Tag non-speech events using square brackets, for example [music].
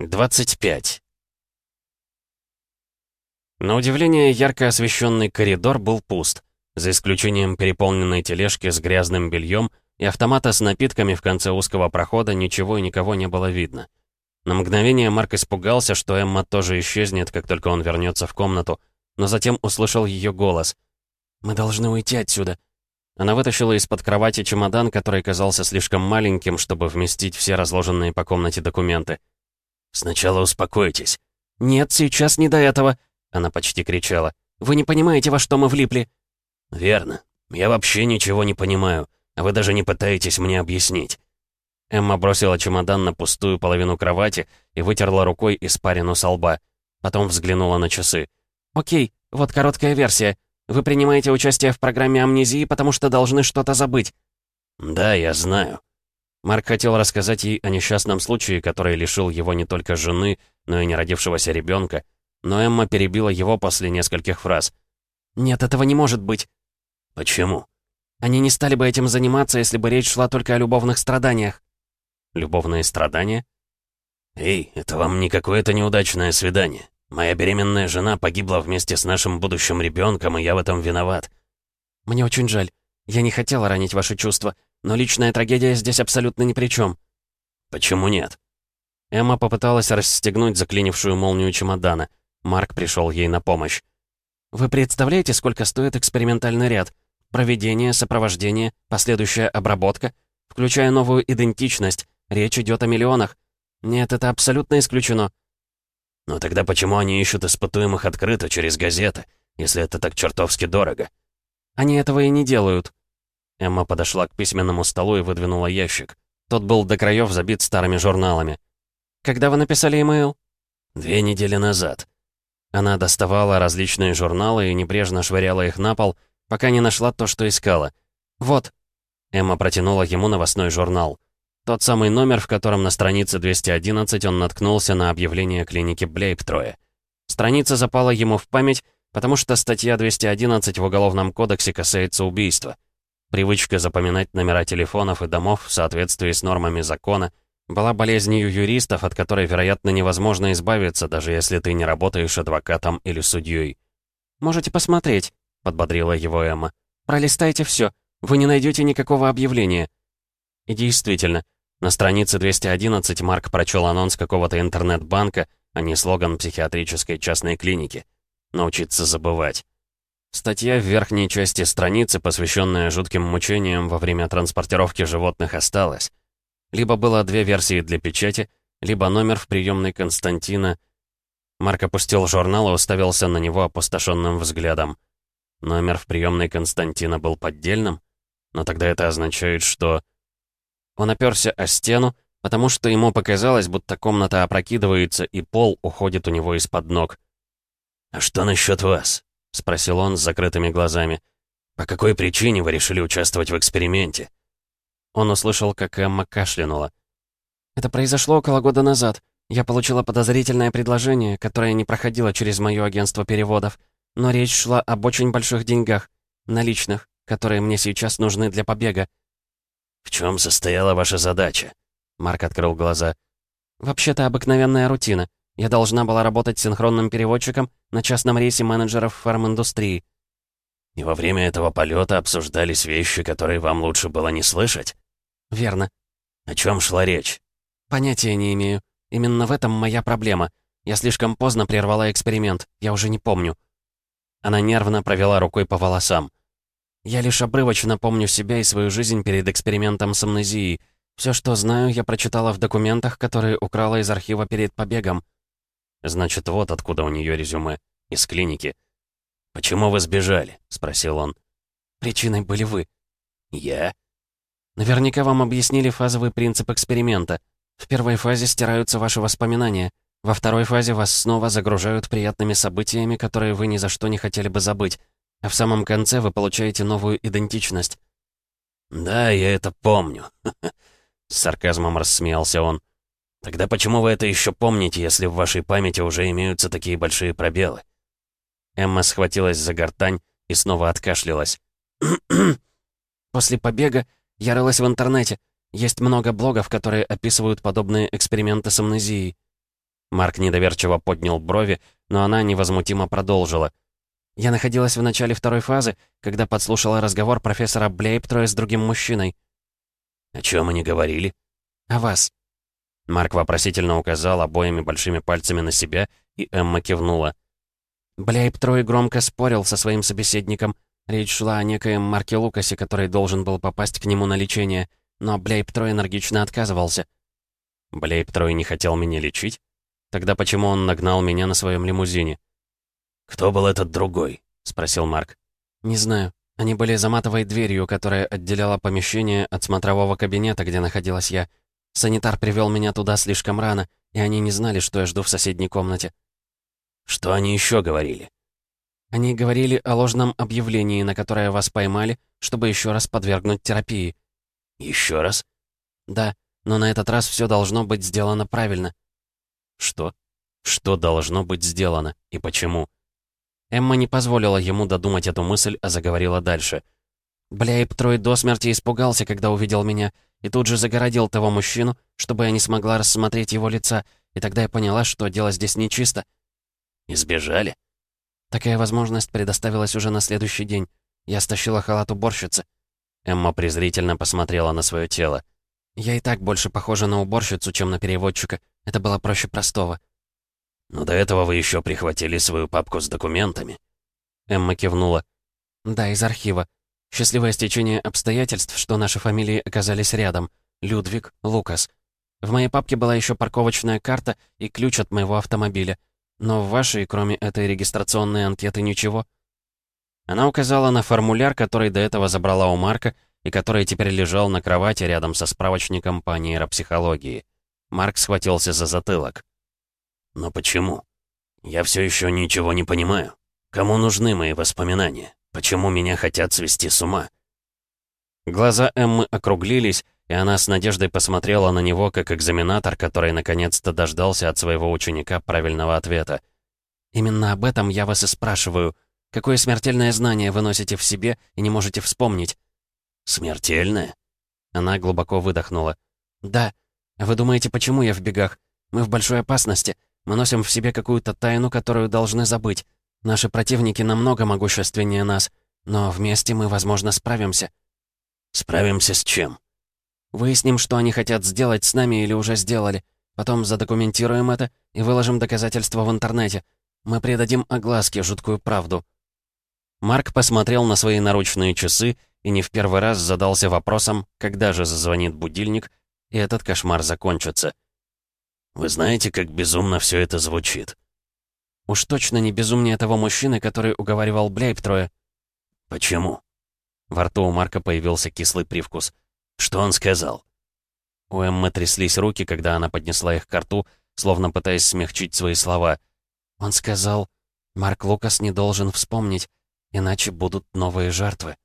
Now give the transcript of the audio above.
25. На удивление, ярко освещенный коридор был пуст, за исключением переполненной тележки с грязным бельем и автомата с напитками в конце узкого прохода ничего и никого не было видно. На мгновение Марк испугался, что Эмма тоже исчезнет, как только он вернется в комнату, но затем услышал ее голос. «Мы должны уйти отсюда». Она вытащила из-под кровати чемодан, который казался слишком маленьким, чтобы вместить все разложенные по комнате документы. «Сначала успокойтесь». «Нет, сейчас не до этого», — она почти кричала. «Вы не понимаете, во что мы влипли». «Верно. Я вообще ничего не понимаю, а вы даже не пытаетесь мне объяснить». Эмма бросила чемодан на пустую половину кровати и вытерла рукой испарину со лба. Потом взглянула на часы. «Окей, вот короткая версия. Вы принимаете участие в программе амнезии, потому что должны что-то забыть». «Да, я знаю». Марк хотел рассказать ей о несчастном случае, который лишил его не только жены, но и неродившегося ребенка, но Эмма перебила его после нескольких фраз. «Нет, этого не может быть». «Почему?» «Они не стали бы этим заниматься, если бы речь шла только о любовных страданиях». «Любовные страдания?» «Эй, это вам не какое-то неудачное свидание. Моя беременная жена погибла вместе с нашим будущим ребенком, и я в этом виноват». «Мне очень жаль. Я не хотела ранить ваши чувства, но личная трагедия здесь абсолютно ни при чем. «Почему нет?» Эмма попыталась расстегнуть заклинившую молнию чемодана. Марк пришел ей на помощь. «Вы представляете, сколько стоит экспериментальный ряд? Проведение, сопровождение, последующая обработка, включая новую идентичность. Речь идет о миллионах. Нет, это абсолютно исключено». «Но тогда почему они ищут испытуемых открыто через газеты, если это так чертовски дорого?» «Они этого и не делают», Эмма подошла к письменному столу и выдвинула ящик. Тот был до краев забит старыми журналами. «Когда вы написали имейл?» «Две недели назад». Она доставала различные журналы и небрежно швыряла их на пол, пока не нашла то, что искала. «Вот». Эмма протянула ему новостной журнал. Тот самый номер, в котором на странице 211 он наткнулся на объявление клиники Блейптроя. Страница запала ему в память, потому что статья 211 в Уголовном кодексе касается убийства. Привычка запоминать номера телефонов и домов в соответствии с нормами закона была болезнью юристов, от которой, вероятно, невозможно избавиться, даже если ты не работаешь адвокатом или судьей. «Можете посмотреть», — подбодрила его Эмма. «Пролистайте все. Вы не найдете никакого объявления». И действительно, на странице 211 Марк прочел анонс какого-то интернет-банка, а не слоган психиатрической частной клиники. «Научиться забывать». Статья в верхней части страницы, посвященная жутким мучениям во время транспортировки животных, осталась. Либо было две версии для печати, либо номер в приемной Константина. Марк опустил журнал и уставился на него опустошенным взглядом. Номер в приемной Константина был поддельным? Но тогда это означает, что... Он оперся о стену, потому что ему показалось, будто комната опрокидывается и пол уходит у него из-под ног. «А что насчет вас?» — спросил он с закрытыми глазами. «По какой причине вы решили участвовать в эксперименте?» Он услышал, как Эмма кашлянула. «Это произошло около года назад. Я получила подозрительное предложение, которое не проходило через мое агентство переводов. Но речь шла об очень больших деньгах, наличных, которые мне сейчас нужны для побега». «В чем состояла ваша задача?» Марк открыл глаза. «Вообще-то обыкновенная рутина. Я должна была работать синхронным переводчиком на частном рейсе менеджеров фарм-индустрии. И во время этого полета обсуждались вещи, которые вам лучше было не слышать? Верно. О чем шла речь? Понятия не имею. Именно в этом моя проблема. Я слишком поздно прервала эксперимент. Я уже не помню. Она нервно провела рукой по волосам. Я лишь обрывочно помню себя и свою жизнь перед экспериментом с амнезией. Все, что знаю, я прочитала в документах, которые украла из архива перед побегом. Значит, вот откуда у нее резюме. Из клиники. «Почему вы сбежали?» — спросил он. «Причиной были вы». «Я?» «Наверняка вам объяснили фазовый принцип эксперимента. В первой фазе стираются ваши воспоминания. Во второй фазе вас снова загружают приятными событиями, которые вы ни за что не хотели бы забыть. А в самом конце вы получаете новую идентичность». «Да, я это помню», [laughs] — с сарказмом рассмеялся он. Тогда почему вы это еще помните, если в вашей памяти уже имеются такие большие пробелы? Эмма схватилась за гортань и снова откашлялась. [clears throat] После побега я рылась в интернете. Есть много блогов, которые описывают подобные эксперименты с амнезией. Марк недоверчиво поднял брови, но она невозмутимо продолжила. «Я находилась в начале второй фазы, когда подслушала разговор профессора Блейптроя с другим мужчиной». «О чем они говорили?» «О вас». Марк вопросительно указал обоими большими пальцами на себя, и Эмма кивнула. Блейптрой громко спорил со своим собеседником. Речь шла о некоем Марке Лукасе, который должен был попасть к нему на лечение, но Блейптрой энергично отказывался. Блейптрой не хотел меня лечить? Тогда почему он нагнал меня на своем лимузине? «Кто был этот другой?» — спросил Марк. «Не знаю. Они были за матовой дверью, которая отделяла помещение от смотрового кабинета, где находилась я. Санитар привел меня туда слишком рано, и они не знали, что я жду в соседней комнате». «Что они еще говорили?» «Они говорили о ложном объявлении, на которое вас поймали, чтобы еще раз подвергнуть терапии». «Еще раз?» «Да, но на этот раз все должно быть сделано правильно». «Что? Что должно быть сделано? И почему?» Эмма не позволила ему додумать эту мысль, а заговорила дальше. Бляйб Трой до смерти испугался, когда увидел меня, и тут же загородил того мужчину, чтобы я не смогла рассмотреть его лица, и тогда я поняла, что дело здесь нечисто. «Избежали?» Такая возможность предоставилась уже на следующий день. Я стащила халат уборщицы. Эмма презрительно посмотрела на свое тело. Я и так больше похожа на уборщицу, чем на переводчика. Это было проще простого. «Но до этого вы еще прихватили свою папку с документами». Эмма кивнула. «Да, из архива. Счастливое стечение обстоятельств, что наши фамилии оказались рядом. Людвиг, Лукас. В моей папке была еще парковочная карта и ключ от моего автомобиля. Но в вашей, кроме этой регистрационной анкеты, ничего». Она указала на формуляр, который до этого забрала у Марка, и который теперь лежал на кровати рядом со справочником по нейропсихологии. Марк схватился за затылок. «Но почему? Я все еще ничего не понимаю. Кому нужны мои воспоминания? Почему меня хотят свести с ума?» Глаза Эммы округлились, и она с надеждой посмотрела на него, как экзаменатор, который наконец-то дождался от своего ученика правильного ответа. «Именно об этом я вас и спрашиваю. Какое смертельное знание вы носите в себе и не можете вспомнить?» «Смертельное?» Она глубоко выдохнула. «Да. Вы думаете, почему я в бегах? Мы в большой опасности. Мы носим в себе какую-то тайну, которую должны забыть. Наши противники намного могущественнее нас, но вместе мы, возможно, справимся». «Справимся с чем?» «Выясним, что они хотят сделать с нами или уже сделали. Потом задокументируем это и выложим доказательства в интернете. Мы придадим огласке жуткую правду». Марк посмотрел на свои наручные часы и не в первый раз задался вопросом, когда же зазвонит будильник, и этот кошмар закончится. «Вы знаете, как безумно все это звучит?» «Уж точно не безумнее того мужчины, который уговаривал Бляйптроя». «Почему?» Во рту у Марка появился кислый привкус. «Что он сказал?» У Эммы тряслись руки, когда она поднесла их к рту, словно пытаясь смягчить свои слова. Он сказал, «Марк Лукас не должен вспомнить, иначе будут новые жертвы».